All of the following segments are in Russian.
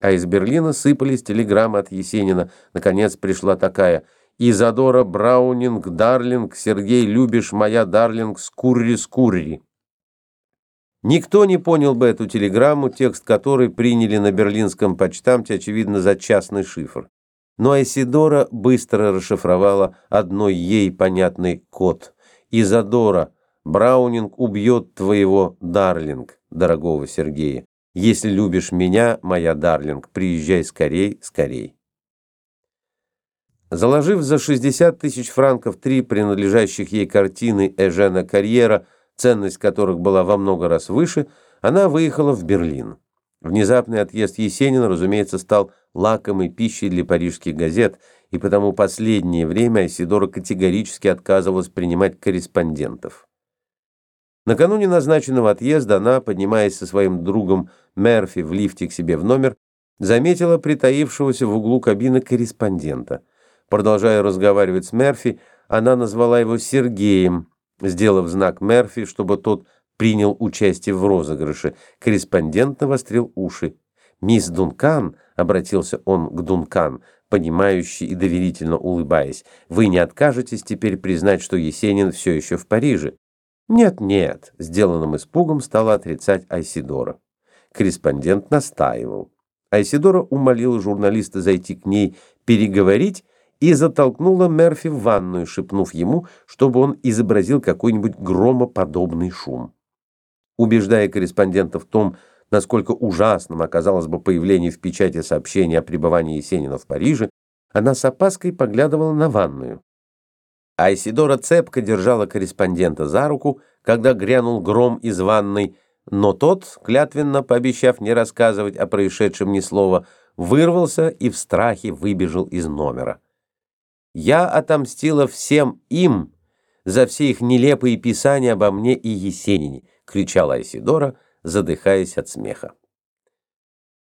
А из Берлина сыпались телеграммы от Есенина. Наконец пришла такая «Изадора Браунинг, Дарлинг, Сергей, любишь моя Дарлинг, скурри-скурри». Никто не понял бы эту телеграмму, текст которой приняли на берлинском почтамте, очевидно, за частный шифр. Но Айсидора быстро расшифровала одной ей понятный код. «Изадора, Браунинг убьет твоего Дарлинг, дорогого Сергея. Если любишь меня, моя Дарлинг, приезжай скорей, скорей». Заложив за 60 тысяч франков три принадлежащих ей картины Эжена Карьера, ценность которых была во много раз выше, она выехала в Берлин. Внезапный отъезд Есенина, разумеется, стал лакомой пищей для парижских газет, и потому последнее время Айсидора категорически отказывалась принимать корреспондентов. Накануне назначенного отъезда она, поднимаясь со своим другом Мерфи в лифте к себе в номер, заметила притаившегося в углу кабины корреспондента. Продолжая разговаривать с Мерфи, она назвала его Сергеем, сделав знак Мерфи, чтобы тот принял участие в розыгрыше. Корреспондент навострил уши. «Мисс Дункан», — обратился он к Дункан, понимающий и доверительно улыбаясь, «вы не откажетесь теперь признать, что Есенин все еще в Париже?» «Нет-нет», — сделанным испугом стала отрицать Айсидора. Корреспондент настаивал. Айсидора умолила журналиста зайти к ней переговорить, и затолкнула Мерфи в ванную, шепнув ему, чтобы он изобразил какой-нибудь громоподобный шум. Убеждая корреспондента в том, насколько ужасным оказалось бы появление в печати сообщения о пребывании Есенина в Париже, она с опаской поглядывала на ванную. Айсидора цепко держала корреспондента за руку, когда грянул гром из ванной, но тот, клятвенно пообещав не рассказывать о происшедшем ни слова, вырвался и в страхе выбежал из номера. Я отомстила всем им за все их нелепые писания обо мне и Есенине, кричала Айсидора, задыхаясь от смеха.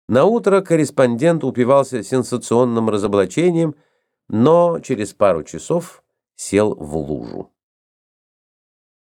На утро корреспондент упивался сенсационным разоблачением, но через пару часов сел в лужу.